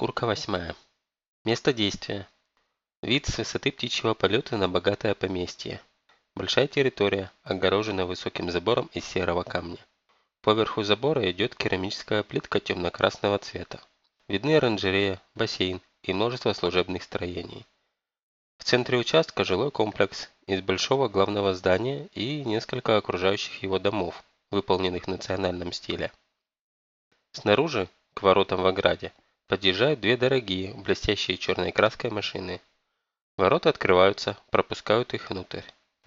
Шкурка восьмая. Место действия. Вид с высоты птичьего полета на богатое поместье. Большая территория, огорожена высоким забором из серого камня. Поверху забора идет керамическая плитка темно-красного цвета. Видны оранжерея, бассейн и множество служебных строений. В центре участка жилой комплекс из большого главного здания и несколько окружающих его домов, выполненных в национальном стиле. Снаружи, к воротам в ограде, подъезжают две дорогие, блестящие черной краской машины. Ворота открываются, пропускают их внутрь.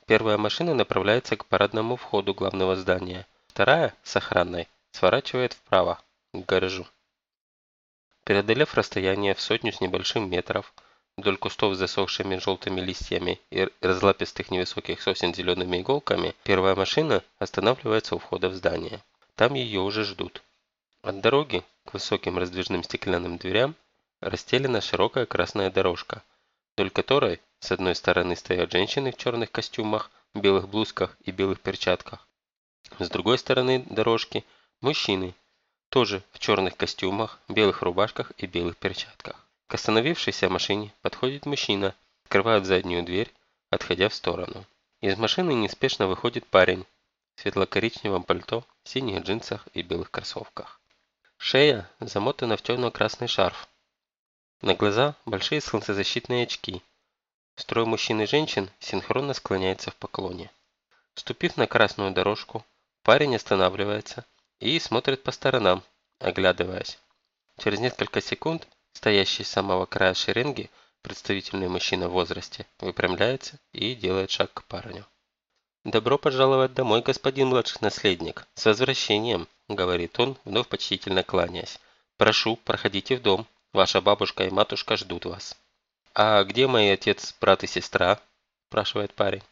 Первая машина направляется к парадному входу главного здания, вторая, с охранной, сворачивает вправо, к гаражу. Преодолев расстояние в сотню с небольшим метров, вдоль кустов с засохшими желтыми листьями и разлапистых невысоких сосен зелеными иголками, первая машина останавливается у входа в здание. Там ее уже ждут. От дороги к высоким раздвижным стеклянным дверям расстелена широкая красная дорожка, вдоль которой с одной стороны стоят женщины в черных костюмах, белых блузках и белых перчатках. С другой стороны дорожки – мужчины, тоже в черных костюмах, белых рубашках и белых перчатках. К остановившейся машине подходит мужчина, открывает заднюю дверь, отходя в сторону. Из машины неспешно выходит парень в светло-коричневом пальто, синих джинсах и белых кроссовках. Шея замотана в темно-красный шарф. На глаза большие солнцезащитные очки. Строй мужчин и женщин синхронно склоняется в поклоне. Ступив на красную дорожку, парень останавливается и смотрит по сторонам, оглядываясь. Через несколько секунд стоящий с самого края шеренги представительный мужчина в возрасте выпрямляется и делает шаг к парню. «Добро пожаловать домой, господин младший наследник! С возвращением!» – говорит он, вновь почтительно кланяясь. «Прошу, проходите в дом. Ваша бабушка и матушка ждут вас». «А где мои отец, брат и сестра?» – спрашивает парень.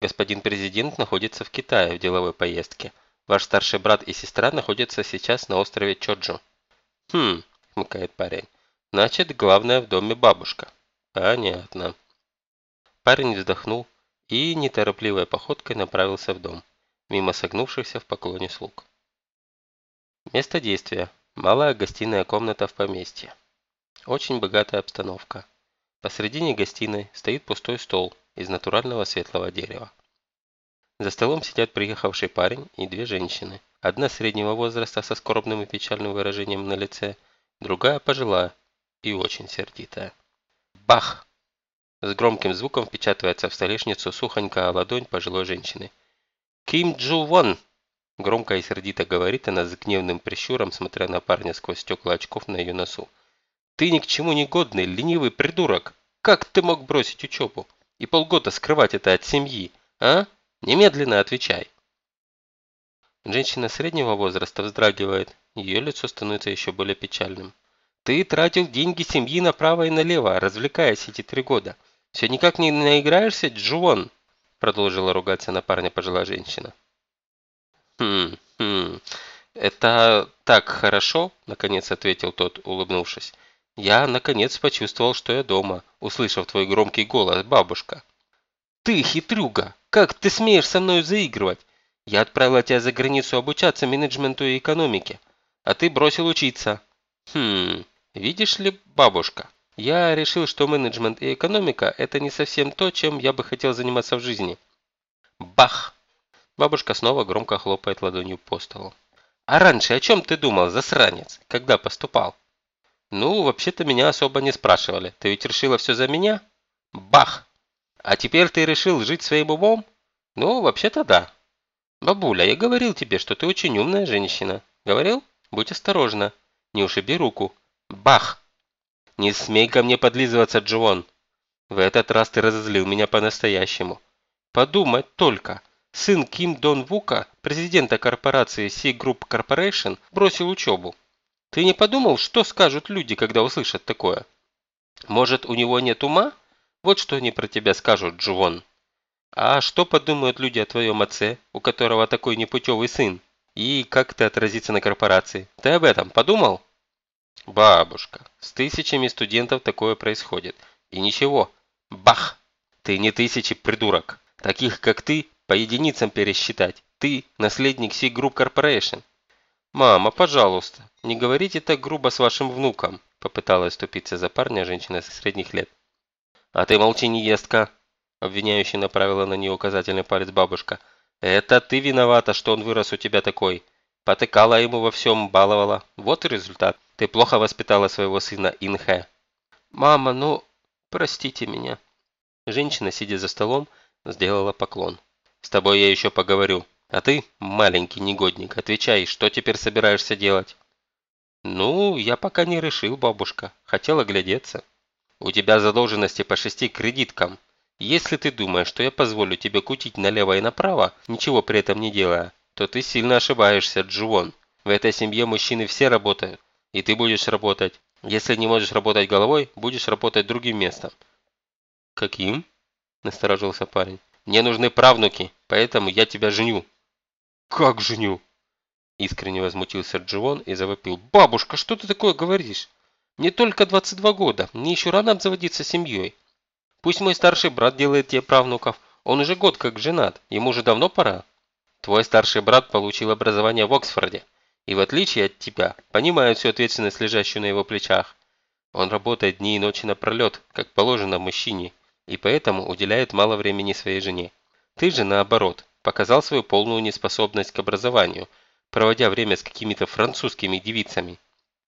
«Господин президент находится в Китае в деловой поездке. Ваш старший брат и сестра находятся сейчас на острове Чоджу». «Хм», – хмыкает парень. «Значит, главное в доме бабушка». «Понятно». Парень вздохнул и неторопливой походкой направился в дом, мимо согнувшихся в поклоне слуг. Место действия. Малая гостиная комната в поместье. Очень богатая обстановка. Посредине гостиной стоит пустой стол из натурального светлого дерева. За столом сидят приехавший парень и две женщины. Одна среднего возраста со скорбным и печальным выражением на лице, другая пожилая и очень сердитая. Бах! С громким звуком впечатывается в столешницу сухонькая ладонь пожилой женщины. «Ким Джу Вон!» Громко и сердито говорит она с гневным прищуром, смотря на парня сквозь стекла очков на ее носу. «Ты ни к чему не годный, ленивый придурок! Как ты мог бросить учебу? И полгода скрывать это от семьи, а? Немедленно отвечай!» Женщина среднего возраста вздрагивает, ее лицо становится еще более печальным. «Ты тратил деньги семьи направо и налево, развлекаясь эти три года. Все никак не наиграешься, Джуон?» Продолжила ругаться на парня пожилая женщина. «Хм, хм, это так хорошо», – наконец ответил тот, улыбнувшись. «Я, наконец, почувствовал, что я дома, услышав твой громкий голос, бабушка». «Ты, хитрюга, как ты смеешь со мной заигрывать? Я отправила тебя за границу обучаться менеджменту и экономике, а ты бросил учиться». «Хм, видишь ли, бабушка, я решил, что менеджмент и экономика – это не совсем то, чем я бы хотел заниматься в жизни». Бах! Бабушка снова громко хлопает ладонью по столу. «А раньше о чем ты думал, засранец, когда поступал?» «Ну, вообще-то меня особо не спрашивали. Ты ведь решила все за меня?» «Бах! А теперь ты решил жить своим умом?» «Ну, вообще-то да». «Бабуля, я говорил тебе, что ты очень умная женщина. Говорил? Будь осторожна. Не ушиби руку. Бах!» «Не смей ко мне подлизываться, Джон. В этот раз ты разозлил меня по-настоящему. Подумать только. Сын Ким Дон Вука, президента корпорации Sea Group Corporation, бросил учебу. Ты не подумал, что скажут люди, когда услышат такое? Может, у него нет ума? Вот что они про тебя скажут, Джувон. А что подумают люди о твоем отце, у которого такой непутевый сын? И как это отразится на корпорации? Ты об этом подумал? Бабушка, с тысячами студентов такое происходит. И ничего. Бах! Ты не тысячи, придурок. Таких, как ты, по единицам пересчитать. Ты наследник Sea Group Corporation. Мама, пожалуйста, не говорите так грубо с вашим внуком. Попыталась ступиться за парня женщина средних лет. «А ты молчи, невестка!» Обвиняющий направила на нее указательный палец бабушка. «Это ты виновата, что он вырос у тебя такой. Потыкала ему во всем, баловала. Вот и результат. Ты плохо воспитала своего сына Инхэ». «Мама, ну, простите меня». Женщина, сидя за столом, сделала поклон. «С тобой я еще поговорю. А ты, маленький негодник, отвечай, что теперь собираешься делать?» «Ну, я пока не решил, бабушка. Хотела глядеться». У тебя задолженности по шести кредиткам. Если ты думаешь, что я позволю тебе кутить налево и направо, ничего при этом не делая, то ты сильно ошибаешься, Джуон. В этой семье мужчины все работают, и ты будешь работать. Если не можешь работать головой, будешь работать другим местом. Каким? Насторожился парень. Мне нужны правнуки, поэтому я тебя женю. Как женю? Искренне возмутился Дживон и завопил. «Бабушка, что ты такое говоришь? Мне только 22 года, мне еще рано обзаводиться семьей. Пусть мой старший брат делает тебе правнуков, он уже год как женат, ему уже давно пора. Твой старший брат получил образование в Оксфорде, и в отличие от тебя, понимает всю ответственность, лежащую на его плечах. Он работает дни и ночи напролет, как положено мужчине, и поэтому уделяет мало времени своей жене. Ты же, наоборот, показал свою полную неспособность к образованию, проводя время с какими-то французскими девицами.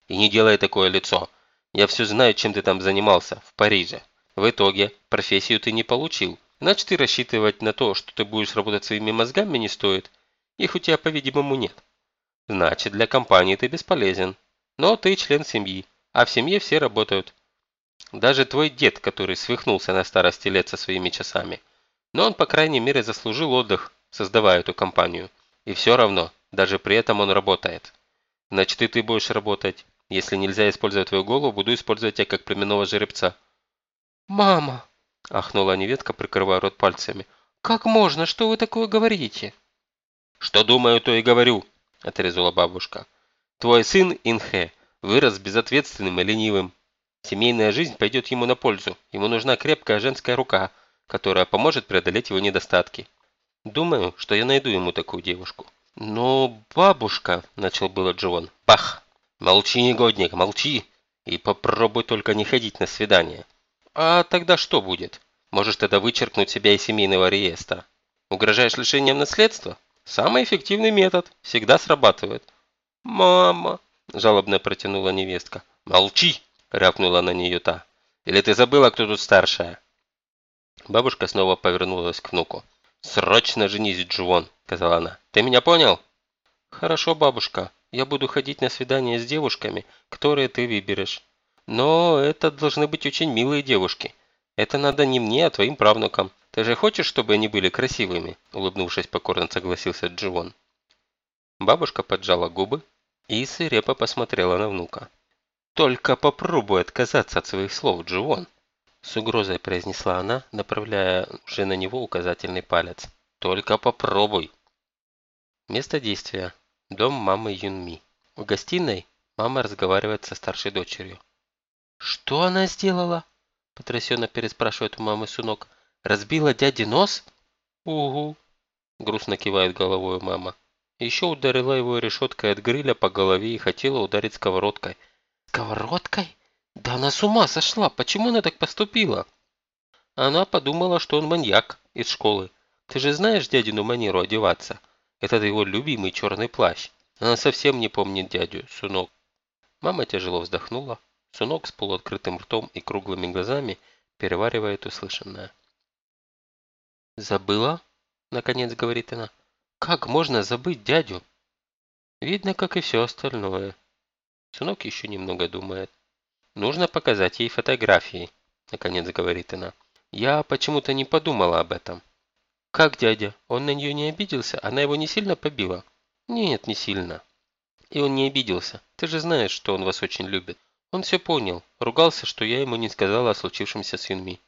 И не делай такое лицо, я все знаю, чем ты там занимался, в Париже. В итоге, профессию ты не получил. Значит, и рассчитывать на то, что ты будешь работать своими мозгами не стоит. Их у тебя, по-видимому, нет. Значит, для компании ты бесполезен. Но ты член семьи, а в семье все работают. Даже твой дед, который свихнулся на старости лет со своими часами. Но он, по крайней мере, заслужил отдых, создавая эту компанию. И все равно, даже при этом он работает. Значит, и ты будешь работать. Если нельзя использовать твою голову, буду использовать тебя как племенного жеребца». «Мама!» – ахнула невестка, прикрывая рот пальцами. «Как можно? Что вы такое говорите?» «Что думаю, то и говорю», – отрезала бабушка. «Твой сын Инхэ вырос безответственным и ленивым. Семейная жизнь пойдет ему на пользу. Ему нужна крепкая женская рука, которая поможет преодолеть его недостатки. Думаю, что я найду ему такую девушку». «Но бабушка», – начал было Джон. «Бах!» Молчи, негодник, молчи. И попробуй только не ходить на свидание. А тогда что будет? Можешь тогда вычеркнуть себя из семейного реестра. Угрожаешь лишением наследства? Самый эффективный метод. Всегда срабатывает. Мама, жалобно протянула невестка. Молчи, рявкнула на нее та. Или ты забыла, кто тут старшая? Бабушка снова повернулась к внуку. «Срочно женись, Джуон», — сказала она. «Ты меня понял?» «Хорошо, бабушка», я буду ходить на свидания с девушками, которые ты выберешь. Но это должны быть очень милые девушки. Это надо не мне, а твоим правнукам. Ты же хочешь, чтобы они были красивыми?» Улыбнувшись покорно согласился Дживон. Бабушка поджала губы и свирепо посмотрела на внука. «Только попробуй отказаться от своих слов, Дживон!» С угрозой произнесла она, направляя уже на него указательный палец. «Только попробуй!» Место действия. Дом мамы Юнми. В гостиной мама разговаривает со старшей дочерью. «Что она сделала?» – потрясенно переспрашивает у мамы Сунок. «Разбила дяде нос?» «Угу», – грустно кивает головой мама. Еще ударила его решеткой от гриля по голове и хотела ударить сковородкой. «Сковородкой? Да она с ума сошла! Почему она так поступила?» Она подумала, что он маньяк из школы. Ты же знаешь дядину манеру одеваться. Это его любимый черный плащ. Она совсем не помнит дядю, Сунок. Мама тяжело вздохнула. Сунок с полуоткрытым ртом и круглыми глазами переваривает услышанное. «Забыла?» – наконец говорит она. «Как можно забыть дядю?» Видно, как и все остальное. Сунок еще немного думает. «Нужно показать ей фотографии», – наконец говорит она. «Я почему-то не подумала об этом. «Как дядя? Он на нее не обиделся? Она его не сильно побила?» «Нет, не сильно». «И он не обиделся. Ты же знаешь, что он вас очень любит. Он все понял. Ругался, что я ему не сказала о случившемся с Юнми».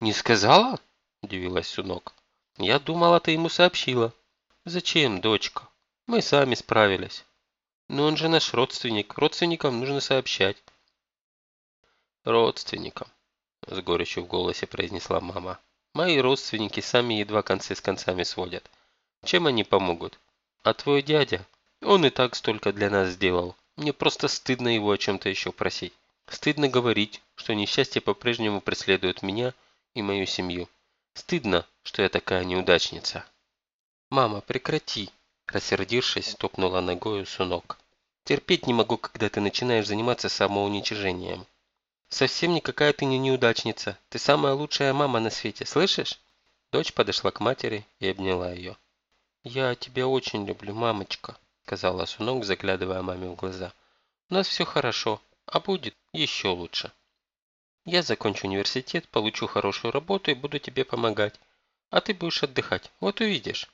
«Не сказала?» – удивилась Сунок. «Я думала, ты ему сообщила». «Зачем, дочка? Мы сами справились». «Но он же наш родственник. Родственникам нужно сообщать». «Родственникам», – с горечью в голосе произнесла мама. Мои родственники сами едва концы с концами сводят. Чем они помогут? А твой дядя? Он и так столько для нас сделал. Мне просто стыдно его о чем-то еще просить. Стыдно говорить, что несчастье по-прежнему преследует меня и мою семью. Стыдно, что я такая неудачница. Мама, прекрати, рассердившись, топнула ногою Сунок. Терпеть не могу, когда ты начинаешь заниматься самоуничижением. Совсем никакая ты не неудачница. Ты самая лучшая мама на свете, слышишь? Дочь подошла к матери и обняла ее. «Я тебя очень люблю, мамочка», – сказала Сунок, заглядывая маме в глаза. «У нас все хорошо, а будет еще лучше. Я закончу университет, получу хорошую работу и буду тебе помогать. А ты будешь отдыхать, вот увидишь».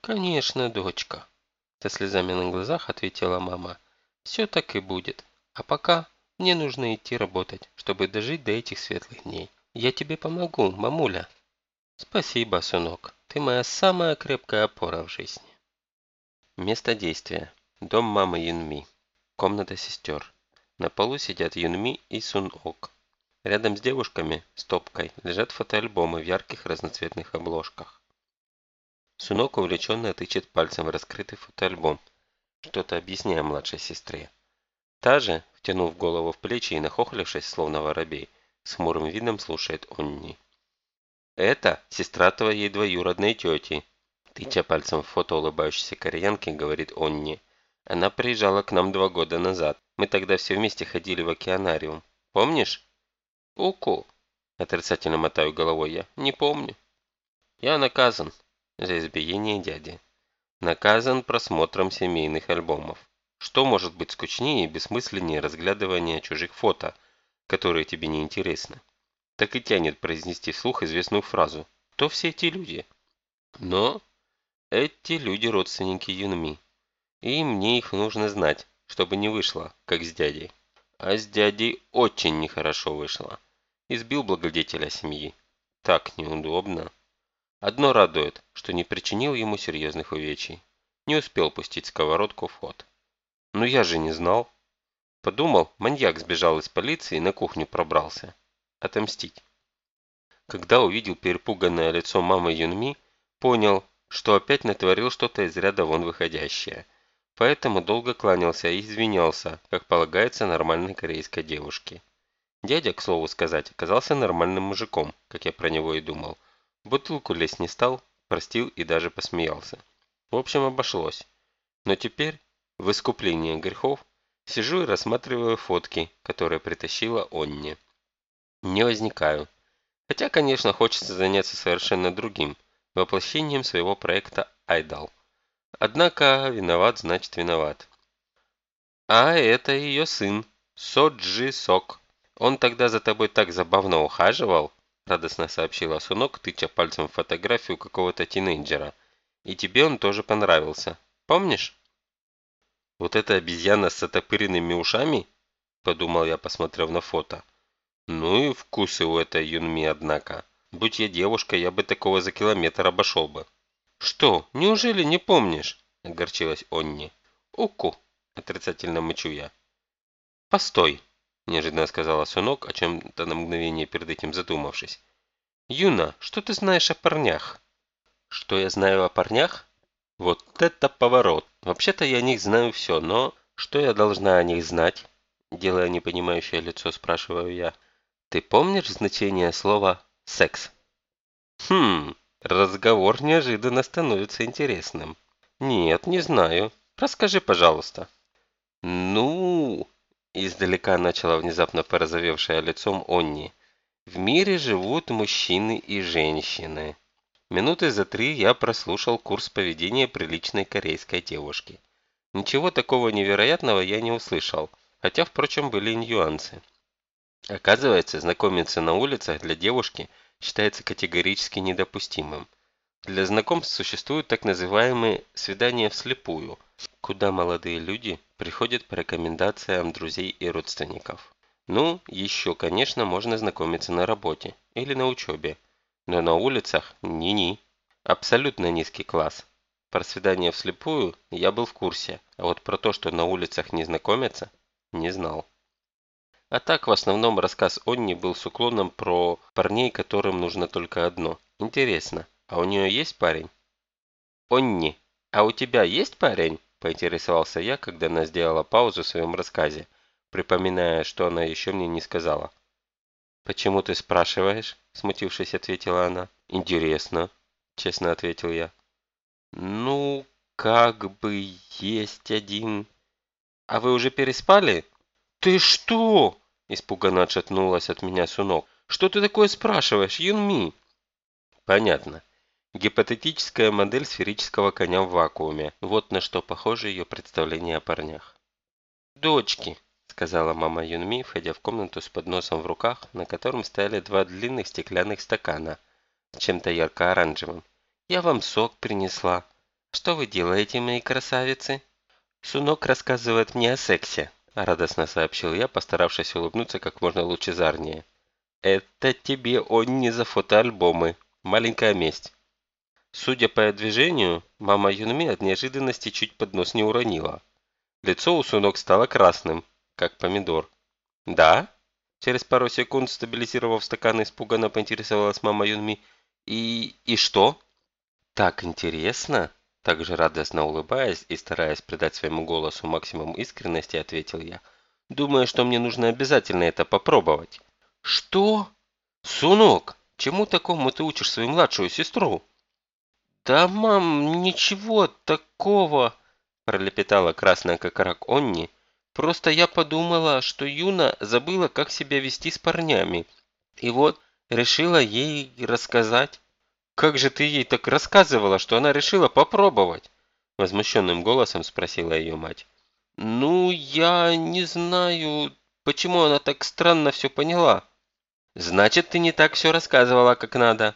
«Конечно, дочка», – со слезами на глазах ответила мама. «Все так и будет. А пока мне нужно идти работать, чтобы дожить до этих светлых дней. Я тебе помогу, мамуля». Спасибо, сынок. Ты моя самая крепкая опора в жизни. Место действия. Дом мамы Юнми. Комната сестер. На полу сидят Юнми и Сун Ок. Рядом с девушками, стопкой, лежат фотоальбомы в ярких разноцветных обложках. Сунок увлеченно тычет пальцем в раскрытый фотоальбом, что-то объясняя младшей сестре. Та же, втянув голову в плечи и нахохлившись, словно воробей, с хмурым видом слушает Онни. «Это сестра твоей двоюродной тети», тыча пальцем в фото улыбающейся кореянки, говорит Онни. «Она приезжала к нам два года назад. Мы тогда все вместе ходили в океанариум. Помнишь?» «Уку», отрицательно мотаю головой я, не помню. «Я наказан за избиение дяди. Наказан просмотром семейных альбомов. Что может быть скучнее и бессмысленнее разглядывания чужих фото, которые тебе не интересны? так и тянет произнести вслух известную фразу «Кто все эти люди?» Но эти люди родственники Юнми, и мне их нужно знать, чтобы не вышло, как с дядей. А с дядей очень нехорошо вышло. Избил благодетеля семьи. Так неудобно. Одно радует, что не причинил ему серьезных увечий. Не успел пустить сковородку в ход. Но я же не знал. Подумал, маньяк сбежал из полиции и на кухню пробрался отомстить. Когда увидел перепуганное лицо мамы Юнми, понял, что опять натворил что-то из ряда вон выходящее. Поэтому долго кланялся и извинялся, как полагается нормальной корейской девушке. Дядя, к слову сказать, оказался нормальным мужиком, как я про него и думал. Бутылку лезть не стал, простил и даже посмеялся. В общем, обошлось. Но теперь, в искупление грехов, сижу и рассматриваю фотки, которые притащила Онни. Не возникаю. Хотя, конечно, хочется заняться совершенно другим, воплощением своего проекта «Айдал». Однако виноват значит виноват. А это ее сын, Соджи Сок. Он тогда за тобой так забавно ухаживал, радостно сообщила Сунок, тыча пальцем в фотографию какого-то тинейджера. И тебе он тоже понравился. Помнишь? Вот эта обезьяна с отопыренными ушами? Подумал я, посмотрев на фото. Ну и вкусы у этой Юнми, однако. Будь я девушка, я бы такого за километр обошел бы. Что, неужели не помнишь? Огорчилась Онни. Уку, отрицательно мычу я. Постой, неожиданно сказала Сунок, о чем-то на мгновение перед этим задумавшись. Юна, что ты знаешь о парнях? Что я знаю о парнях? Вот это поворот. Вообще-то я о них знаю все, но что я должна о них знать? Делая непонимающее лицо, спрашиваю я. Ты помнишь значение слова «секс»? Хм, разговор неожиданно становится интересным. Нет, не знаю. Расскажи, пожалуйста. Ну, издалека начала внезапно порозовевшая лицом Онни. В мире живут мужчины и женщины. Минуты за три я прослушал курс поведения приличной корейской девушки. Ничего такого невероятного я не услышал, хотя, впрочем, были нюансы. Оказывается, знакомиться на улицах для девушки считается категорически недопустимым. Для знакомств существуют так называемые «свидания вслепую», куда молодые люди приходят по рекомендациям друзей и родственников. Ну, еще, конечно, можно знакомиться на работе или на учебе, но на улицах ни-ни. Абсолютно низкий класс. Про свидание вслепую я был в курсе, а вот про то, что на улицах не знакомятся, не знал. А так, в основном, рассказ Онни был с уклоном про парней, которым нужно только одно. Интересно, а у нее есть парень? Онни, а у тебя есть парень? Поинтересовался я, когда она сделала паузу в своем рассказе, припоминая, что она еще мне не сказала. «Почему ты спрашиваешь?» – смутившись, ответила она. «Интересно», – честно ответил я. «Ну, как бы есть один...» «А вы уже переспали?» «Ты что?» – испуганно отшатнулась от меня Сунок. «Что ты такое спрашиваешь, Юнми?» «Понятно. Гипотетическая модель сферического коня в вакууме. Вот на что похоже ее представление о парнях. «Дочки», – сказала мама Юнми, входя в комнату с подносом в руках, на котором стояли два длинных стеклянных стакана чем-то ярко-оранжевым. «Я вам сок принесла. Что вы делаете, мои красавицы?» «Сунок рассказывает мне о сексе», – радостно сообщил я, постаравшись улыбнуться как можно лучезарнее. «Это тебе он не за фотоальбомы. Маленькая месть». Судя по движению, мама Юнми от неожиданности чуть под нос не уронила. Лицо у Сунок стало красным, как помидор. «Да?» Через пару секунд, стабилизировав стакан, испуганно поинтересовалась мама Юнми. «И... и что?» «Так интересно!» Также радостно улыбаясь и стараясь придать своему голосу максимум искренности, ответил я. «Думаю, что мне нужно обязательно это попробовать». «Что? Сунок, чему такому ты учишь свою младшую сестру?» «Да, мам, ничего такого!» – пролепетала красная как рак Онни. «Просто я подумала, что Юна забыла, как себя вести с парнями. И вот решила ей рассказать». «Как же ты ей так рассказывала, что она решила попробовать?» Возмущенным голосом спросила ее мать. «Ну, я не знаю, почему она так странно все поняла». «Значит, ты не так все рассказывала, как надо».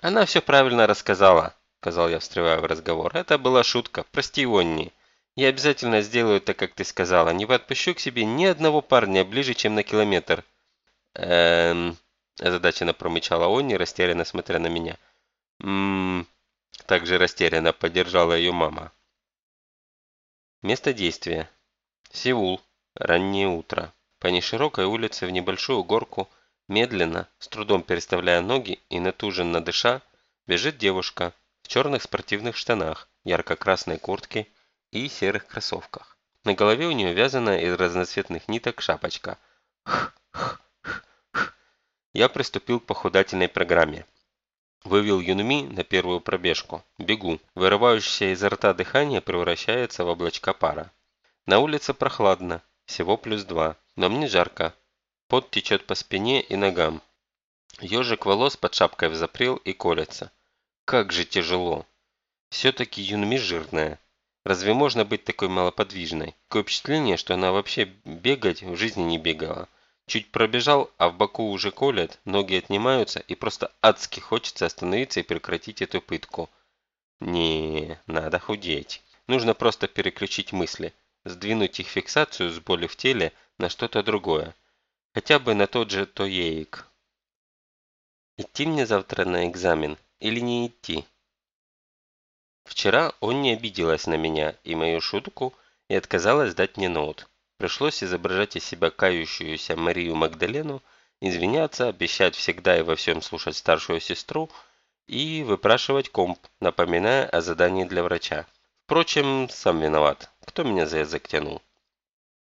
«Она все правильно рассказала», – сказал я, встревая в разговор. «Это была шутка. Прости, Онни. Я обязательно сделаю так, как ты сказала. Не подпущу к себе ни одного парня ближе, чем на километр». «Эм...» – озадаченно промычала Онни, растерянно смотря на меня. «Ммм...» – также растерянно поддержала ее мама. Место действия. Сеул. Раннее утро. По неширокой улице в небольшую горку – Медленно, с трудом переставляя ноги и натуженно дыша, бежит девушка в черных спортивных штанах, ярко-красной куртке и серых кроссовках. На голове у нее вязаная из разноцветных ниток шапочка. Я приступил к похудательной программе. Вывел Юнми на первую пробежку. Бегу. Вырывающееся изо рта дыхание превращается в облачка пара. На улице прохладно, всего плюс два, но мне жарко, Пот течет по спине и ногам. Ежик волос под шапкой взапрел и колется. Как же тяжело. Все-таки Юнми жирная. Разве можно быть такой малоподвижной? Такое впечатление, что она вообще бегать в жизни не бегала. Чуть пробежал, а в боку уже колят, ноги отнимаются и просто адски хочется остановиться и прекратить эту пытку. Не, надо худеть. Нужно просто переключить мысли, сдвинуть их фиксацию с боли в теле на что-то другое. Хотя бы на тот же Тоеик. Идти мне завтра на экзамен или не идти? Вчера он не обиделась на меня и мою шутку и отказалась дать мне ноут. Пришлось изображать из себя кающуюся Марию Магдалену, извиняться, обещать всегда и во всем слушать старшую сестру и выпрашивать комп, напоминая о задании для врача. Впрочем, сам виноват. Кто меня за язык тянул?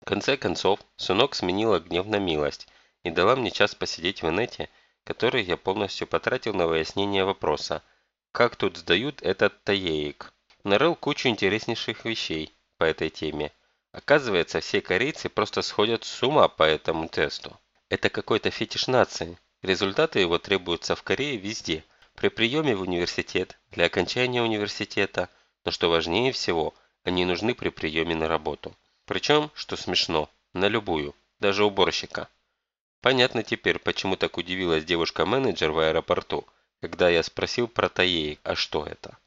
Конце концов, Сунок сменила гнев на милость и дала мне час посидеть в инете, который я полностью потратил на выяснение вопроса, как тут сдают этот таеик. Нарыл кучу интереснейших вещей по этой теме. Оказывается, все корейцы просто сходят с ума по этому тесту. Это какой-то фетиш нации. Результаты его требуются в Корее везде. При приеме в университет, для окончания университета, но что важнее всего, они нужны при приеме на работу. Причем, что смешно, на любую, даже уборщика. Понятно теперь, почему так удивилась девушка-менеджер в аэропорту, когда я спросил про Таеик, а что это?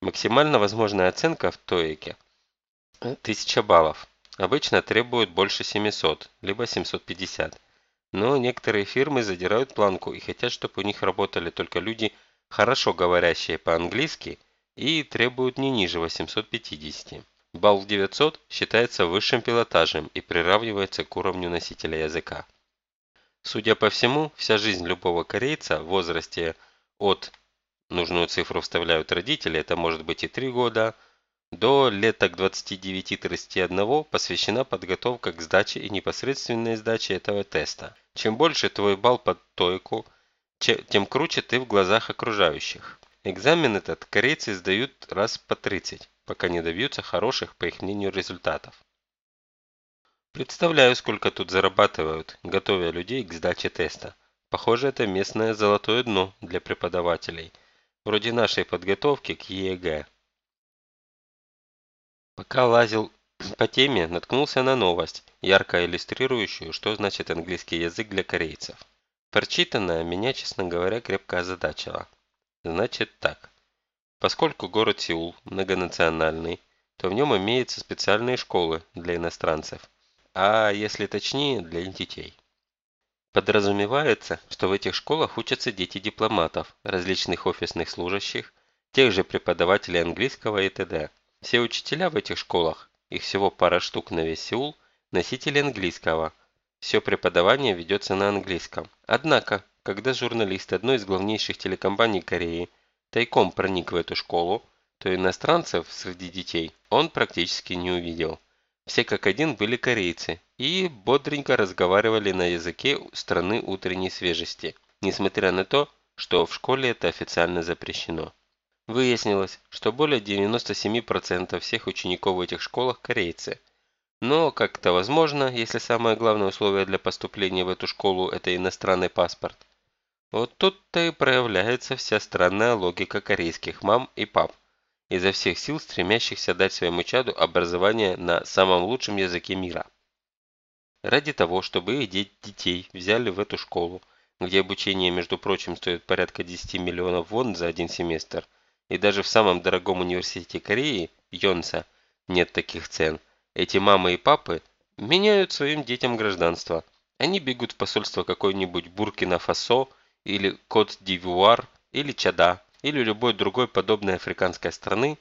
Максимально возможная оценка в Тоеке – 1000 баллов. Обычно требуют больше 700, либо 750. Но некоторые фирмы задирают планку и хотят, чтобы у них работали только люди, хорошо говорящие по-английски, и требуют не ниже 850. Балл 900 считается высшим пилотажем и приравнивается к уровню носителя языка. Судя по всему, вся жизнь любого корейца в возрасте от, нужную цифру вставляют родители, это может быть и 3 года, До леток 29-31 посвящена подготовка к сдаче и непосредственной сдаче этого теста. Чем больше твой балл по ТОИКу, тем круче ты в глазах окружающих. Экзамен этот корейцы сдают раз по 30, пока не добьются хороших, по их мнению, результатов. Представляю, сколько тут зарабатывают, готовя людей к сдаче теста. Похоже, это местное золотое дно для преподавателей, вроде нашей подготовки к ЕГЭ. Пока лазил по теме, наткнулся на новость, ярко иллюстрирующую, что значит английский язык для корейцев. Прочитанное меня, честно говоря, крепко озадачило. Значит так. Поскольку город Сеул многонациональный, то в нем имеются специальные школы для иностранцев, а если точнее, для детей. Подразумевается, что в этих школах учатся дети дипломатов, различных офисных служащих, тех же преподавателей английского и т.д. Все учителя в этих школах, их всего пара штук на весь Сеул, носители английского. Все преподавание ведется на английском. Однако, когда журналист одной из главнейших телекомпаний Кореи тайком проник в эту школу, то иностранцев среди детей он практически не увидел. Все как один были корейцы и бодренько разговаривали на языке страны утренней свежести, несмотря на то, что в школе это официально запрещено. Выяснилось, что более 97% всех учеников в этих школах корейцы. Но как это возможно, если самое главное условие для поступления в эту школу – это иностранный паспорт? Вот тут-то и проявляется вся странная логика корейских мам и пап, изо всех сил стремящихся дать своему чаду образование на самом лучшем языке мира. Ради того, чтобы их детей взяли в эту школу, где обучение, между прочим, стоит порядка 10 миллионов вон за один семестр – и даже в самом дорогом университете Кореи, Йонса, нет таких цен. Эти мамы и папы меняют своим детям гражданство. Они бегут в посольство какой-нибудь Буркина-Фасо или Кот-Дивуар или Чада или любой другой подобной африканской страны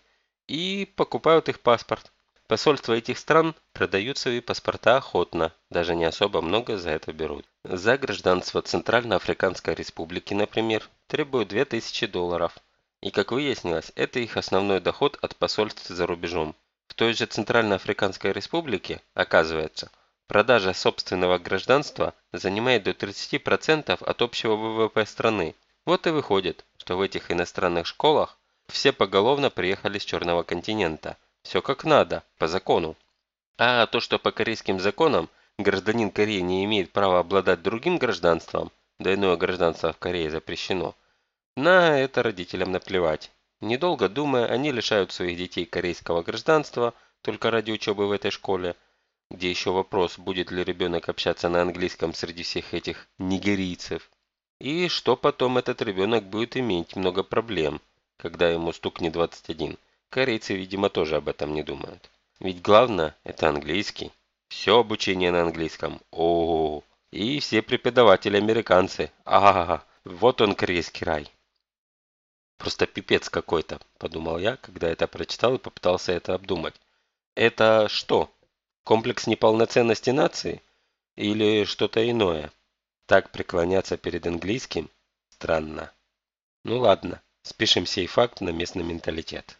и покупают их паспорт. Посольства этих стран продают свои паспорта охотно, даже не особо много за это берут. За гражданство Центральноафриканской Республики, например, требуют 2000 долларов – и как выяснилось, это их основной доход от посольств за рубежом. В той же Центральноафриканской Республике, оказывается, продажа собственного гражданства занимает до 30% от общего ВВП страны. Вот и выходит, что в этих иностранных школах все поголовно приехали с Черного континента. Все как надо, по закону. А то, что по корейским законам гражданин Кореи не имеет права обладать другим гражданством, двойное гражданство в Корее запрещено – на это родителям наплевать. Недолго думая, они лишают своих детей корейского гражданства только ради учебы в этой школе, где еще вопрос, будет ли ребенок общаться на английском среди всех этих нигерийцев. И что потом этот ребенок будет иметь много проблем, когда ему стукнет 21. Корейцы, видимо, тоже об этом не думают. Ведь главное – это английский. Все обучение на английском. О, -о, -о. И все преподаватели американцы. Ага, вот он корейский рай. Просто пипец какой-то, подумал я, когда это прочитал и попытался это обдумать. Это что? Комплекс неполноценности нации? Или что-то иное? Так преклоняться перед английским? Странно. Ну ладно, спишем сей факт на местный менталитет.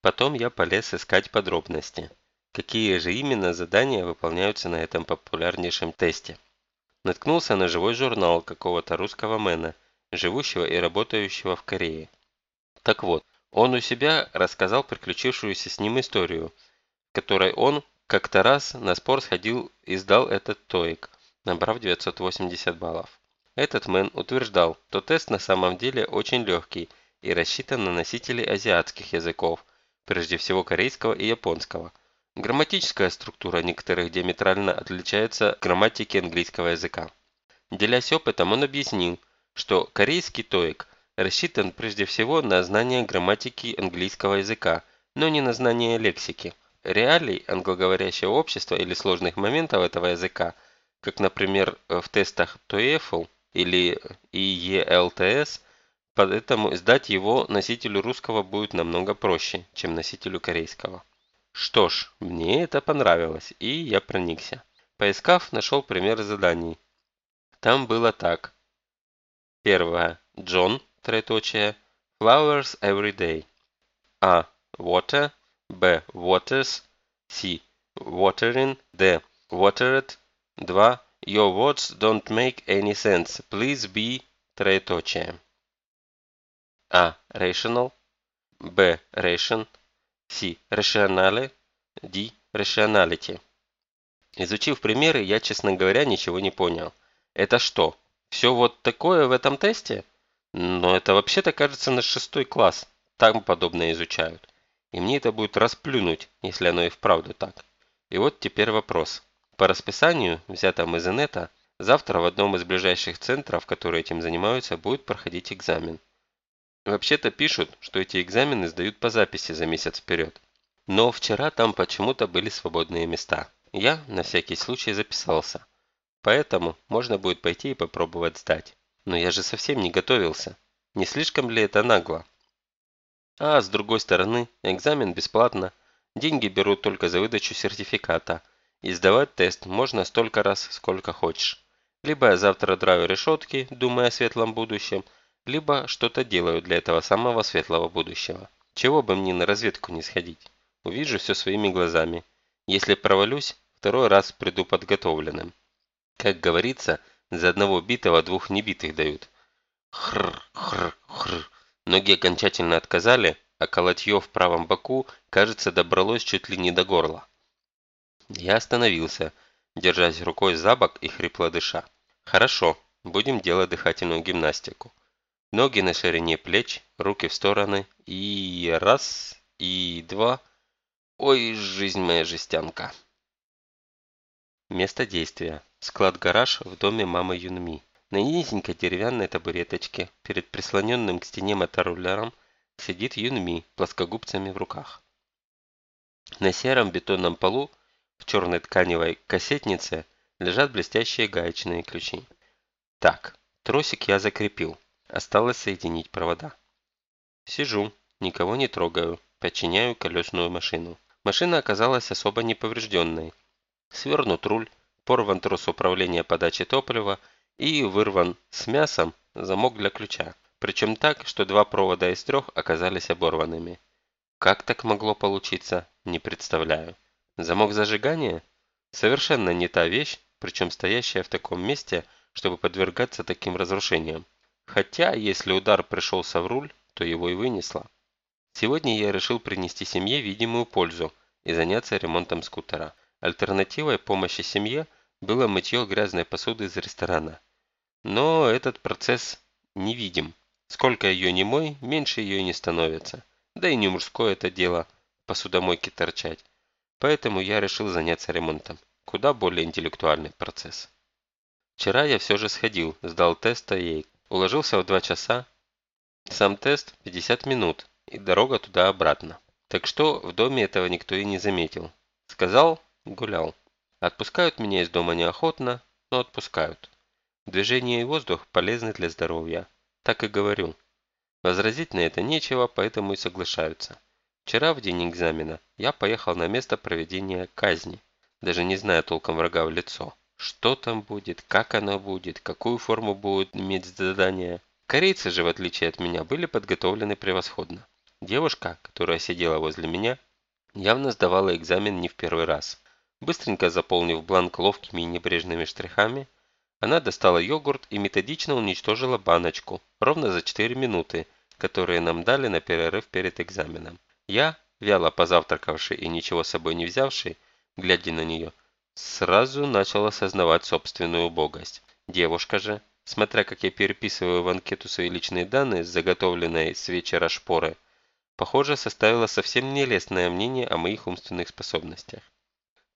Потом я полез искать подробности. Какие же именно задания выполняются на этом популярнейшем тесте? Наткнулся на живой журнал какого-то русского мэна, живущего и работающего в Корее. Так вот, он у себя рассказал приключившуюся с ним историю, которой он как-то раз на спор сходил и сдал этот ТОИК, набрав 980 баллов. Этот мэн утверждал, что тест на самом деле очень легкий и рассчитан на носителей азиатских языков, прежде всего корейского и японского. Грамматическая структура некоторых диаметрально отличается от грамматики английского языка. Делясь опытом, он объяснил, что корейский ТОИК рассчитан прежде всего на знание грамматики английского языка, но не на знание лексики. Реалий англоговорящего общества или сложных моментов этого языка, как, например, в тестах TOEFL или IELTS, поэтому сдать его носителю русского будет намного проще, чем носителю корейского. Что ж, мне это понравилось, и я проникся. Поискав, нашел пример заданий. Там было так. Первое. Джон, троеточие, flowers every day. А. Water, Б. Waters. С. Watering. Д. Watered. 2. Your words don't make any sense. Please be троеточие. А. Rational. Б. Ration. С. Rationale. Д. Rationality. Изучив примеры, я, честно говоря, ничего не понял. Это что, все вот такое в этом тесте? Но это вообще-то кажется на шестой класс. Там подобное изучают. И мне это будет расплюнуть, если оно и вправду так. И вот теперь вопрос. По расписанию, взятому из инета, завтра в одном из ближайших центров, которые этим занимаются, будет проходить экзамен. Вообще-то пишут, что эти экзамены сдают по записи за месяц вперед. Но вчера там почему-то были свободные места. Я на всякий случай записался. Поэтому можно будет пойти и попробовать сдать. Но я же совсем не готовился. Не слишком ли это нагло? А с другой стороны, экзамен бесплатно. Деньги берут только за выдачу сертификата – и сдавать тест можно столько раз, сколько хочешь. Либо я завтра драю решетки, думая о светлом будущем, либо что-то делаю для этого самого светлого будущего. Чего бы мне на разведку не сходить? Увижу все своими глазами. Если провалюсь, второй раз приду подготовленным. Как говорится, за одного битого двух небитых дают. Хр, хр, хр. Ноги окончательно отказали, а колотье в правом боку, кажется, добралось чуть ли не до горла. Я остановился, держась рукой за бок и хрипло дыша. Хорошо, будем делать дыхательную гимнастику. Ноги на ширине плеч, руки в стороны. И раз, и два. Ой, жизнь моя жестянка. Место действия. Склад-гараж в доме мамы Юнми. На низенькой деревянной табуреточке перед прислоненным к стене мотороллером сидит Юнми плоскогубцами в руках. На сером бетонном полу в черной тканевой кассетнице лежат блестящие гаечные ключи. Так, тросик я закрепил. Осталось соединить провода. Сижу, никого не трогаю, подчиняю колесную машину. Машина оказалась особо неповрежденной. Свернут руль, порван трос управления подачи топлива и вырван с мясом замок для ключа. Причем так, что два провода из трех оказались оборванными. Как так могло получиться, не представляю. Замок зажигания? Совершенно не та вещь, причем стоящая в таком месте, чтобы подвергаться таким разрушениям. Хотя, если удар пришелся в руль, то его и вынесло. Сегодня я решил принести семье видимую пользу и заняться ремонтом скутера. Альтернативой помощи семье было мытье грязной посуды из ресторана. Но этот процесс невидим. Сколько ее не мой, меньше ее не становится. Да и не мужское это дело посудомойке торчать. Поэтому я решил заняться ремонтом. Куда более интеллектуальный процесс. Вчера я все же сходил, сдал тест АЕЙ. Уложился в 2 часа. Сам тест 50 минут и дорога туда-обратно. Так что в доме этого никто и не заметил. Сказал – гулял. Отпускают меня из дома неохотно, но отпускают. Движение и воздух полезны для здоровья. Так и говорю. Возразить на это нечего, поэтому и соглашаются. Вчера, в день экзамена, я поехал на место проведения казни, даже не зная толком врага в лицо. Что там будет, как оно будет, какую форму будет иметь задание. Корейцы же, в отличие от меня, были подготовлены превосходно. Девушка, которая сидела возле меня, явно сдавала экзамен не в первый раз. Быстренько заполнив бланк ловкими и небрежными штрихами, она достала йогурт и методично уничтожила баночку, ровно за 4 минуты, которые нам дали на перерыв перед экзаменом. Я, вяло позавтракавший и ничего с собой не взявший, глядя на нее, сразу начал осознавать собственную убогость. Девушка же, смотря как я переписываю в анкету свои личные данные с заготовленной с вечера шпоры, похоже, составила совсем нелестное мнение о моих умственных способностях.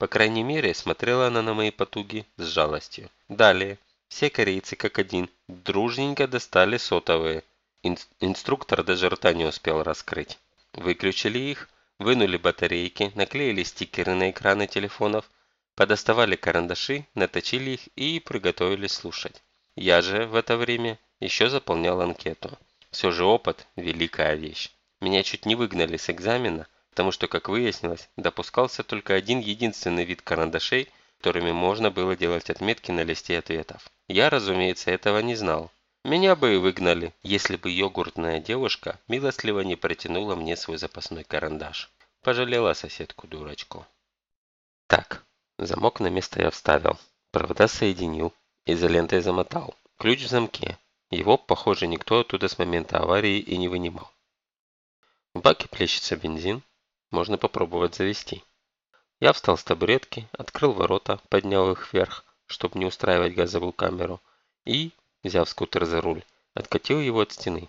По крайней мере, смотрела она на мои потуги с жалостью. Далее, все корейцы как один дружненько достали сотовые. Ин инструктор даже рта не успел раскрыть. Выключили их, вынули батарейки, наклеили стикеры на экраны телефонов, подоставали карандаши, наточили их и приготовились слушать. Я же в это время еще заполнял анкету. Все же опыт – великая вещь. Меня чуть не выгнали с экзамена, потому что, как выяснилось, допускался только один единственный вид карандашей, которыми можно было делать отметки на листе ответов. Я, разумеется, этого не знал, меня бы и выгнали, если бы йогуртная девушка милостливо не протянула мне свой запасной карандаш. Пожалела соседку дурочку. Так, замок на место я вставил, провода соединил, изолентой замотал. Ключ в замке. Его, похоже, никто оттуда с момента аварии и не вынимал. В баке плещется бензин, можно попробовать завести. Я встал с табуретки, открыл ворота, поднял их вверх, чтобы не устраивать газовую камеру, и, взяв скутер за руль, откатил его от стены.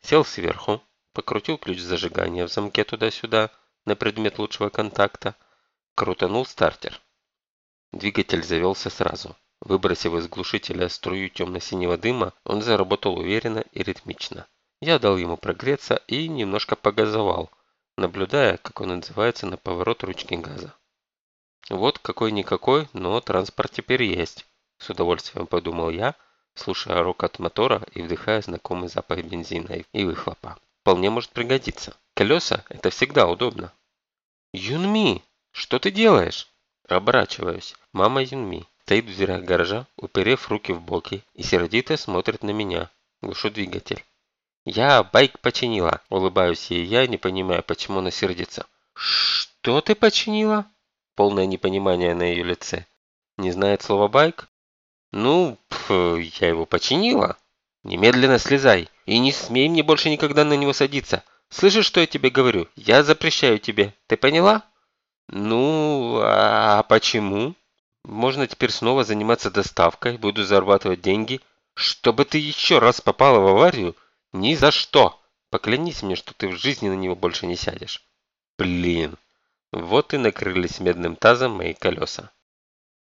Сел сверху, покрутил ключ зажигания в замке туда-сюда на предмет лучшего контакта, крутанул стартер. Двигатель завелся сразу. Выбросив из глушителя струю темно-синего дыма, он заработал уверенно и ритмично. Я дал ему прогреться и немножко погазовал, наблюдая, как он отзывается на поворот ручки газа. Вот какой-никакой, но транспорт теперь есть, с удовольствием подумал я, слушая рокот мотора и вдыхая знакомый запах бензина и выхлопа. Вполне может пригодиться. Колеса – это всегда удобно. Юнми, что ты делаешь? Оборачиваюсь. Мама Юнми стоит в дверях гаража, уперев руки в боки и сердито смотрит на меня. Глушу двигатель. «Я байк починила», – улыбаюсь ей я, не понимая, почему она сердится. «Что ты починила?» Полное непонимание на ее лице. «Не знает слова байк?» «Ну, пф, я его починила». «Немедленно слезай и не смей мне больше никогда на него садиться. Слышишь, что я тебе говорю? Я запрещаю тебе. Ты поняла?» «Ну, а почему?» «Можно теперь снова заниматься доставкой, буду зарабатывать деньги. Чтобы ты еще раз попала в аварию, ни за что. Поклянись мне, что ты в жизни на него больше не сядешь. Блин. Вот и накрылись медным тазом мои колеса.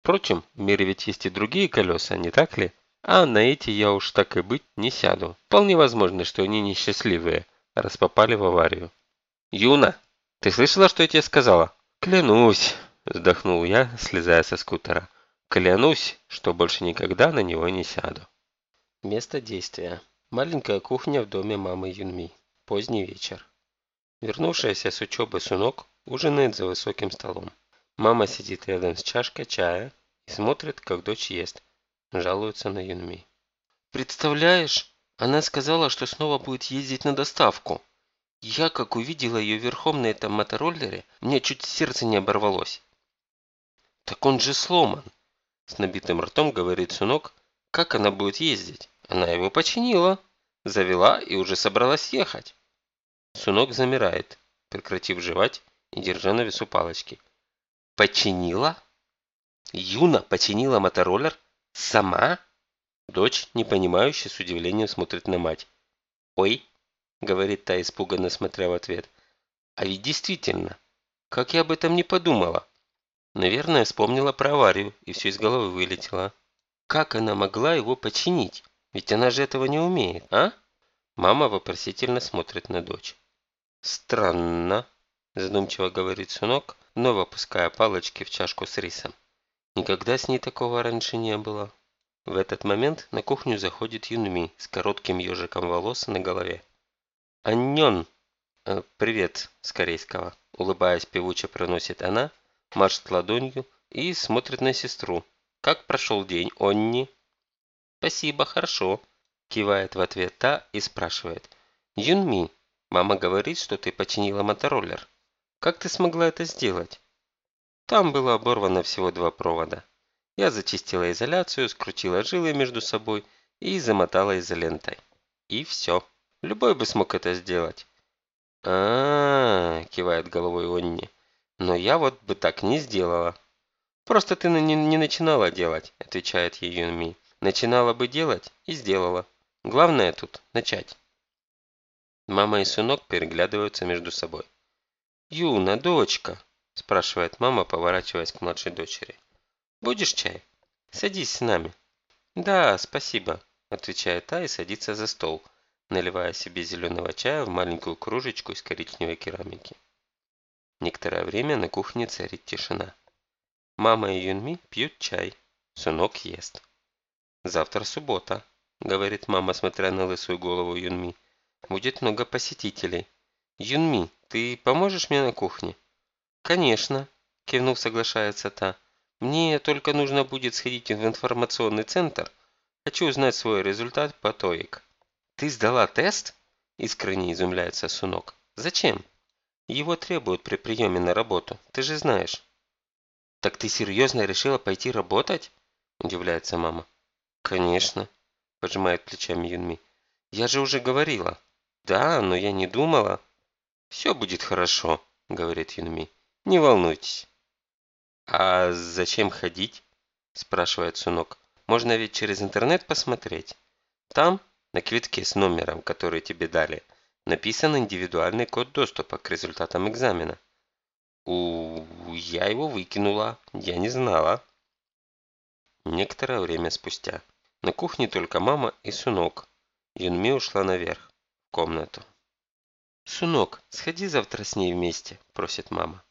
Впрочем, в мире ведь есть и другие колеса, не так ли? А на эти я уж так и быть не сяду. Вполне возможно, что они несчастливые, раз попали в аварию. Юна, ты слышала, что я тебе сказала? Клянусь, вздохнул я, слезая со скутера. Клянусь, что больше никогда на него не сяду. Место действия. Маленькая кухня в доме мамы Юнми. Поздний вечер. Вернувшаяся с учебы Сунок ужинает за высоким столом. Мама сидит рядом с чашкой чая и смотрит, как дочь ест. Жалуется на Юнми. «Представляешь, она сказала, что снова будет ездить на доставку. Я, как увидела ее верхом на этом мотороллере, мне чуть сердце не оборвалось». «Так он же сломан!» С набитым ртом говорит Сунок, как она будет ездить. Она его починила, завела и уже собралась ехать. Сунок замирает, прекратив жевать и держа на весу палочки. Починила? Юна починила мотороллер? Сама? Дочь, непонимающе, с удивлением смотрит на мать. «Ой», — говорит та, испуганно смотря в ответ, «а ведь действительно, как я об этом не подумала. Наверное, вспомнила про аварию и все из головы вылетело. Как она могла его починить? Ведь она же этого не умеет, а? Мама вопросительно смотрит на дочь. Странно, задумчиво говорит Сунок, вновь опуская палочки в чашку с рисом. Никогда с ней такого раньше не было. В этот момент на кухню заходит Юнми с коротким ежиком волос на голове. «Аннен!» э, «Привет!» с корейского. Улыбаясь певуче проносит она, машет ладонью и смотрит на сестру. «Как прошел день, Онни?» «Спасибо, хорошо», – кивает в ответ та и спрашивает. «Юнми, мама говорит, что ты починила мотороллер. Как ты смогла это сделать?» Там было оборвано всего два провода. Я зачистила изоляцию, скрутила жилы между собой и замотала изолентой. И все. Любой бы смог это сделать. а, -а, -а кивает головой Онни. «Но я вот бы так не сделала». «Просто ты не, начинала делать», – отвечает ей Юнми. Начинала бы делать и сделала. Главное тут начать. Мама и сынок переглядываются между собой. «Юна, дочка!» – спрашивает мама, поворачиваясь к младшей дочери. «Будешь чай? Садись с нами». «Да, спасибо», – отвечает та и садится за стол, наливая себе зеленого чая в маленькую кружечку из коричневой керамики. Некоторое время на кухне царит тишина. Мама и Юнми пьют чай, сынок ест. «Завтра суббота», – говорит мама, смотря на лысую голову Юнми. «Будет много посетителей. Юнми, ты поможешь мне на кухне?» «Конечно», – кивнув, соглашается та. «Мне только нужно будет сходить в информационный центр. Хочу узнать свой результат по ТОИК». «Ты сдала тест?» – искренне изумляется Сунок. «Зачем?» Его требуют при приеме на работу, ты же знаешь». «Так ты серьезно решила пойти работать?» – удивляется мама. «Конечно», – пожимает плечами Юнми. «Я же уже говорила». «Да, но я не думала». «Все будет хорошо», – говорит Юнми. «Не волнуйтесь». «А зачем ходить?» – спрашивает Сунок. «Можно ведь через интернет посмотреть. Там, на квитке с номером, который тебе дали, написан индивидуальный код доступа к результатам экзамена». У, я его выкинула, я не знала. Некоторое время спустя. На кухне только мама и Сунок. Юнми ушла наверх, в комнату. «Сунок, сходи завтра с ней вместе», – просит мама.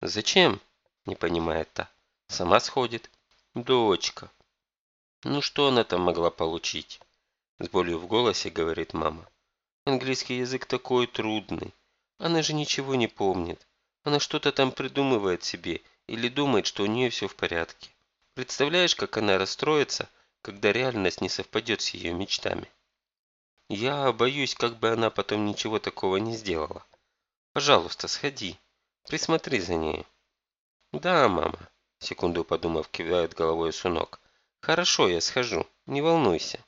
«Зачем?» – не понимает та. «Сама сходит». «Дочка». «Ну что она там могла получить?» С болью в голосе говорит мама. «Английский язык такой трудный. Она же ничего не помнит. Она что-то там придумывает себе или думает, что у нее все в порядке. Представляешь, как она расстроится, когда реальность не совпадет с ее мечтами? Я боюсь, как бы она потом ничего такого не сделала. Пожалуйста, сходи. Присмотри за ней. Да, мама, секунду подумав, кивает головой Сунок. Хорошо, я схожу, не волнуйся.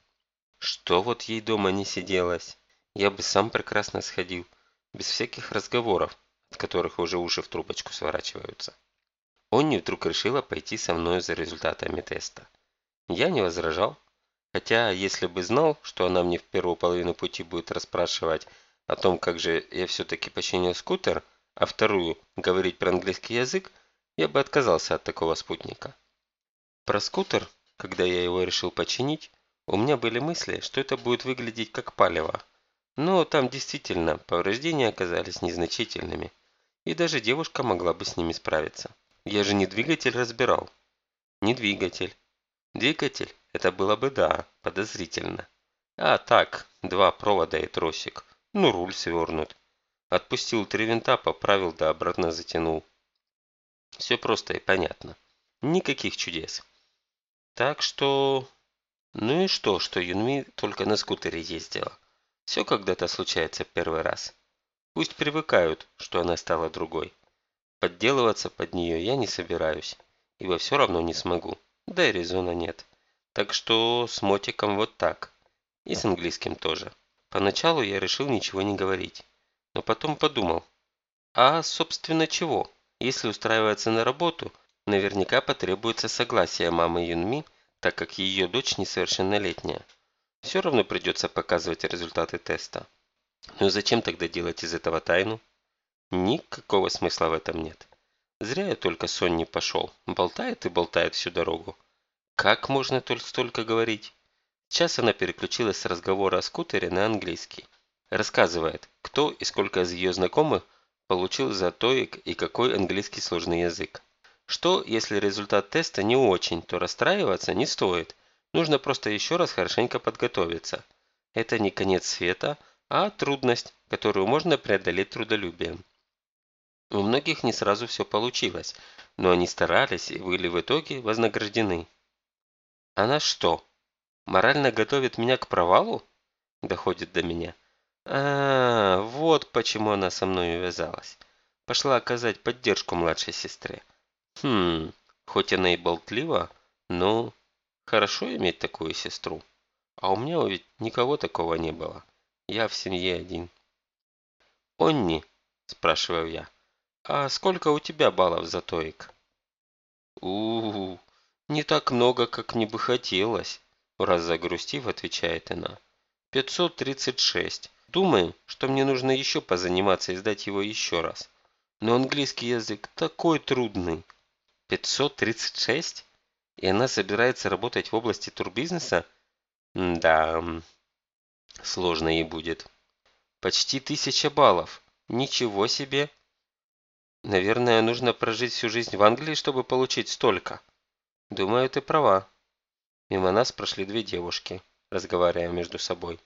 Что вот ей дома не сиделось? Я бы сам прекрасно сходил, без всяких разговоров от которых уже уши в трубочку сворачиваются. Онни вдруг решила пойти со мной за результатами теста. Я не возражал, хотя если бы знал, что она мне в первую половину пути будет расспрашивать о том, как же я все-таки починил скутер, а вторую говорить про английский язык, я бы отказался от такого спутника. Про скутер, когда я его решил починить, у меня были мысли, что это будет выглядеть как палево, но там действительно повреждения оказались незначительными, и даже девушка могла бы с ними справиться. Я же не двигатель разбирал. Не двигатель. Двигатель – это было бы да, подозрительно. А так, два провода и тросик. Ну, руль свернут. Отпустил три винта, поправил да обратно затянул. Все просто и понятно. Никаких чудес. Так что... Ну и что, что Юнми только на скутере ездила? Все когда-то случается первый раз. Пусть привыкают, что она стала другой. Подделываться под нее я не собираюсь, ибо все равно не смогу, да и резона нет. Так что с мотиком вот так. И с английским тоже. Поначалу я решил ничего не говорить, но потом подумал, а собственно чего? Если устраиваться на работу, наверняка потребуется согласие мамы Юнми, так как ее дочь несовершеннолетняя. Все равно придется показывать результаты теста. Но зачем тогда делать из этого тайну? Никакого смысла в этом нет. Зря я только сон не пошел. Болтает и болтает всю дорогу. Как можно только столько говорить? Сейчас она переключилась с разговора о скутере на английский. Рассказывает, кто и сколько из ее знакомых получил за TOEIC и какой английский сложный язык. Что, если результат теста не очень, то расстраиваться не стоит – Нужно просто еще раз хорошенько подготовиться. Это не конец света, а трудность, которую можно преодолеть трудолюбием. У многих не сразу все получилось, но они старались и были в итоге вознаграждены. Она что, морально готовит меня к провалу? Доходит до меня. А, вот почему она со мной увязалась. Пошла оказать поддержку младшей сестре. Хм, хоть она и болтлива, но Хорошо иметь такую сестру. А у меня ведь никого такого не было. Я в семье один. «Онни», – спрашиваю я, – «а сколько у тебя баллов за тоик?» «У-у-у, не так много, как мне бы хотелось», – раз загрустив, отвечает она. «536. Думаю, что мне нужно еще позаниматься и сдать его еще раз. Но английский язык такой трудный». «536?» И она собирается работать в области турбизнеса? Да, сложно ей будет. Почти тысяча баллов. Ничего себе. Наверное, нужно прожить всю жизнь в Англии, чтобы получить столько. Думаю, ты права. Мимо нас прошли две девушки, разговаривая между собой.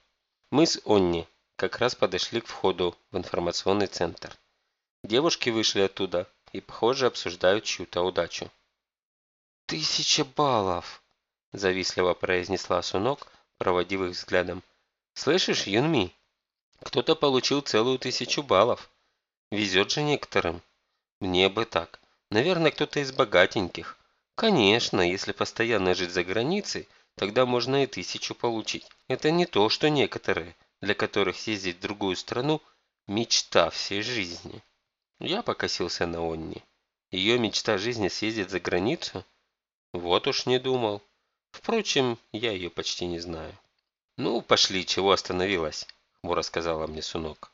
Мы с Онни как раз подошли к входу в информационный центр. Девушки вышли оттуда и, похоже, обсуждают чью-то удачу. «Тысяча баллов!» – завистливо произнесла Сунок, проводив их взглядом. «Слышишь, Юнми? Кто-то получил целую тысячу баллов. Везет же некоторым. Мне бы так. Наверное, кто-то из богатеньких. Конечно, если постоянно жить за границей, тогда можно и тысячу получить. Это не то, что некоторые, для которых съездить в другую страну – мечта всей жизни. Я покосился на Онни. Ее мечта жизни съездить за границу? Вот уж не думал. Впрочем, я ее почти не знаю. «Ну, пошли, чего остановилась?» – хмуро сказала мне Сунок.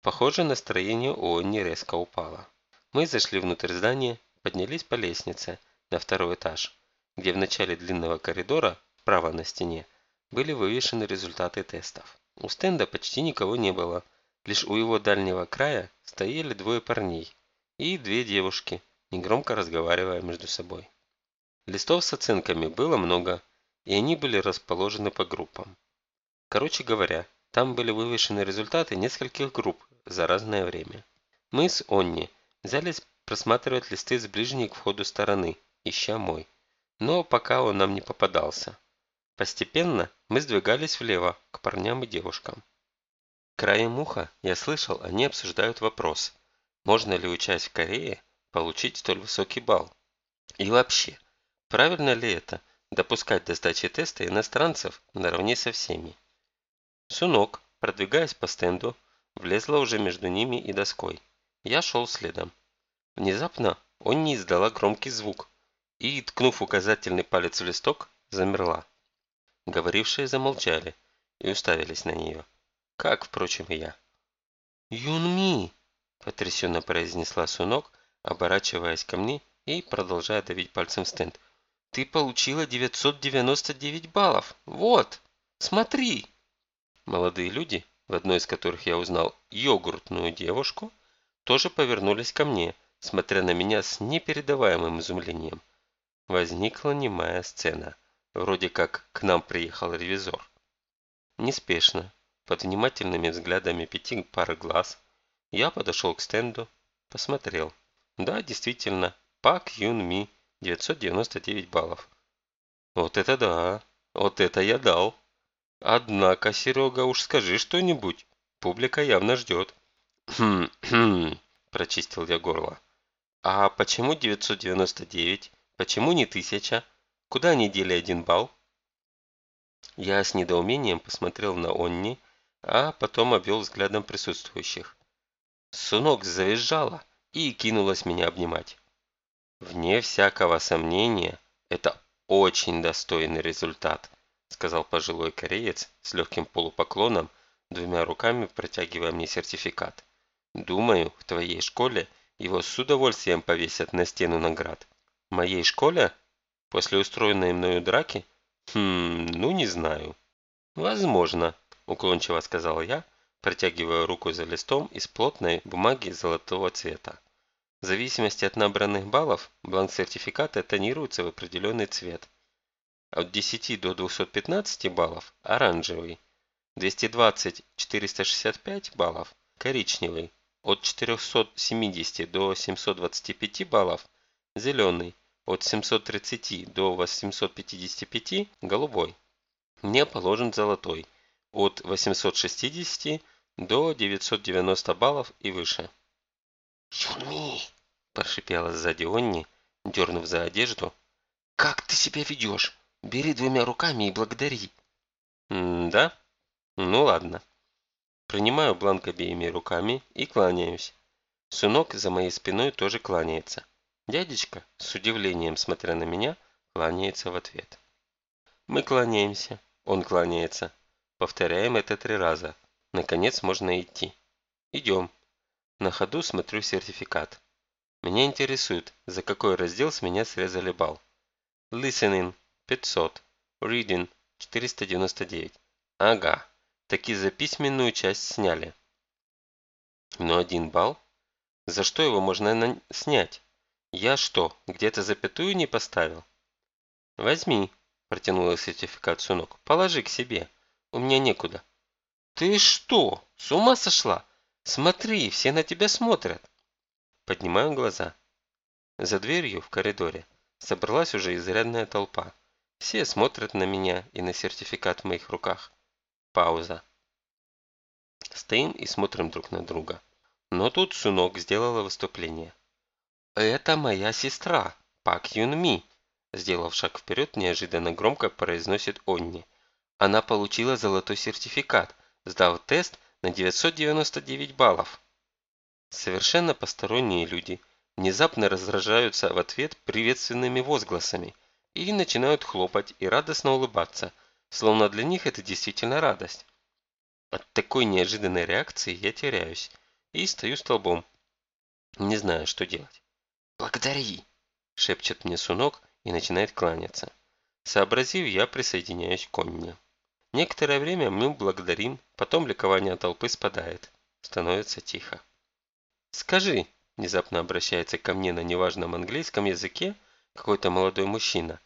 Похоже, настроение Онни резко упало. Мы зашли внутрь здания, поднялись по лестнице на второй этаж, где в начале длинного коридора, справа на стене, были вывешены результаты тестов. У стенда почти никого не было, лишь у его дальнего края стояли двое парней и две девушки, негромко разговаривая между собой. Листов с оценками было много, и они были расположены по группам. Короче говоря, там были вывешены результаты нескольких групп за разное время. Мы с Онни Взялись просматривать листы с ближней к входу стороны, ища мой. Но пока он нам не попадался. Постепенно мы сдвигались влево, к парням и девушкам. Краем уха я слышал, они обсуждают вопрос, можно ли учась в Корее получить столь высокий балл. И вообще, правильно ли это допускать до сдачи теста иностранцев наравне со всеми? Сунок, продвигаясь по стенду, влезла уже между ними и доской. Я шел следом. Внезапно он не издала громкий звук и, ткнув указательный палец в листок, замерла. Говорившие замолчали и уставились на нее. Как, впрочем, и я. «Юнми!» – потрясенно произнесла Сунок, оборачиваясь ко мне и продолжая давить пальцем стенд. «Ты получила 999 баллов! Вот! Смотри!» Молодые люди, в одной из которых я узнал йогуртную девушку, тоже повернулись ко мне, смотря на меня с непередаваемым изумлением. Возникла немая сцена. Вроде как к нам приехал ревизор. Неспешно, под внимательными взглядами пяти пары глаз, я подошел к стенду, посмотрел. Да, действительно, Пак Юн Ми, 999 баллов. Вот это да, вот это я дал. Однако, Серега, уж скажи что-нибудь, публика явно ждет. «Хм, хм», – прочистил я горло. «А почему 999? Почему не тысяча? Куда они дели один балл?» Я с недоумением посмотрел на Онни, а потом обвел взглядом присутствующих. Сунок завизжала и кинулась меня обнимать. «Вне всякого сомнения, это очень достойный результат», сказал пожилой кореец с легким полупоклоном, двумя руками протягивая мне сертификат. Думаю, в твоей школе его с удовольствием повесят на стену наград. В моей школе? После устроенной мною драки? Хм, ну не знаю. Возможно, уклончиво сказал я, протягивая руку за листом из плотной бумаги золотого цвета. В зависимости от набранных баллов, бланк сертификата тонируется в определенный цвет. От 10 до 215 баллов – оранжевый, 220-465 баллов – коричневый, от 470 до 725 баллов – зеленый, от 730 до 855 – голубой. Мне положен золотой, от 860 до 990 баллов и выше. «Юнми!» – прошипела сзади Онни, дернув за одежду. «Как ты себя ведешь? Бери двумя руками и благодари!» «Да? Ну ладно». Принимаю бланк обеими руками и кланяюсь. Сынок за моей спиной тоже кланяется. Дядечка, с удивлением смотря на меня, кланяется в ответ. Мы кланяемся, он кланяется. Повторяем это три раза. Наконец можно идти. Идем. На ходу смотрю сертификат. Меня интересует, за какой раздел с меня срезали балл. Listening – 500. Reading – 499. Ага, таки за письменную часть сняли. Но один балл? За что его можно снять? Я что, где-то запятую не поставил? Возьми, протянула сертификат Сунок. Положи к себе. У меня некуда. Ты что, с ума сошла? Смотри, все на тебя смотрят. Поднимаю глаза. За дверью в коридоре собралась уже изрядная толпа. Все смотрят на меня и на сертификат в моих руках. Пауза. Стоим и смотрим друг на друга. Но тут Сунок сделала выступление. «Это моя сестра, Пак Юн Ми», сделав шаг вперед, неожиданно громко произносит Онни. Она получила золотой сертификат, сдав тест на 999 баллов. Совершенно посторонние люди внезапно раздражаются в ответ приветственными возгласами и начинают хлопать и радостно улыбаться, словно для них это действительно радость. От такой неожиданной реакции я теряюсь и стою столбом. Не знаю, что делать. «Благодари!» – шепчет мне Сунок и начинает кланяться. Сообразив, я присоединяюсь к Конне. Некоторое время мы благодарим, потом ликование толпы спадает. Становится тихо. «Скажи», – внезапно обращается ко мне на неважном английском языке какой-то молодой мужчина,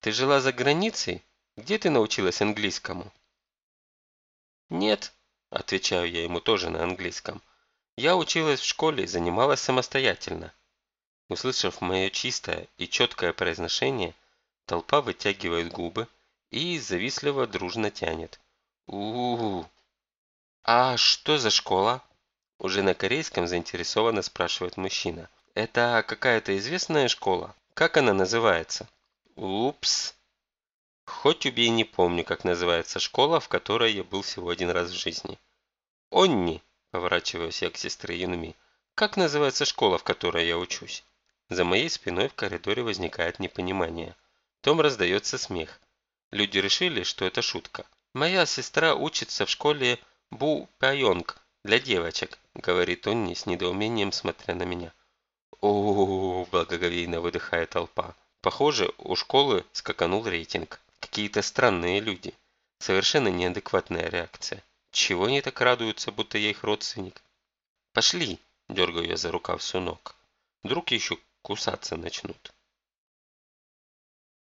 «ты жила за границей? Где ты научилась английскому?» «Нет», – отвечаю я ему тоже на английском, «я училась в школе и занималась самостоятельно». Услышав мое чистое и четкое произношение, толпа вытягивает губы, и завистливо дружно тянет. у у, -у. «А что за школа?» Уже на корейском заинтересованно спрашивает мужчина. «Это какая-то известная школа? Как она называется?» «Упс!» Хоть убей не помню, как называется школа, в которой я был всего один раз в жизни. «Онни!» – поворачиваюсь я к сестре Юнми. «Как называется школа, в которой я учусь?» За моей спиной в коридоре возникает непонимание. Том раздается смех. Люди решили, что это шутка. «Моя сестра учится в школе Бу Пяйонг для девочек», говорит он не с недоумением, смотря на меня. о благоговейно выдыхает толпа. Похоже, у школы скаканул рейтинг. Какие-то странные люди. Совершенно неадекватная реакция. Чего они так радуются, будто я их родственник? «Пошли!» – дергаю я за рукав Сунок. Вдруг еще кусаться начнут.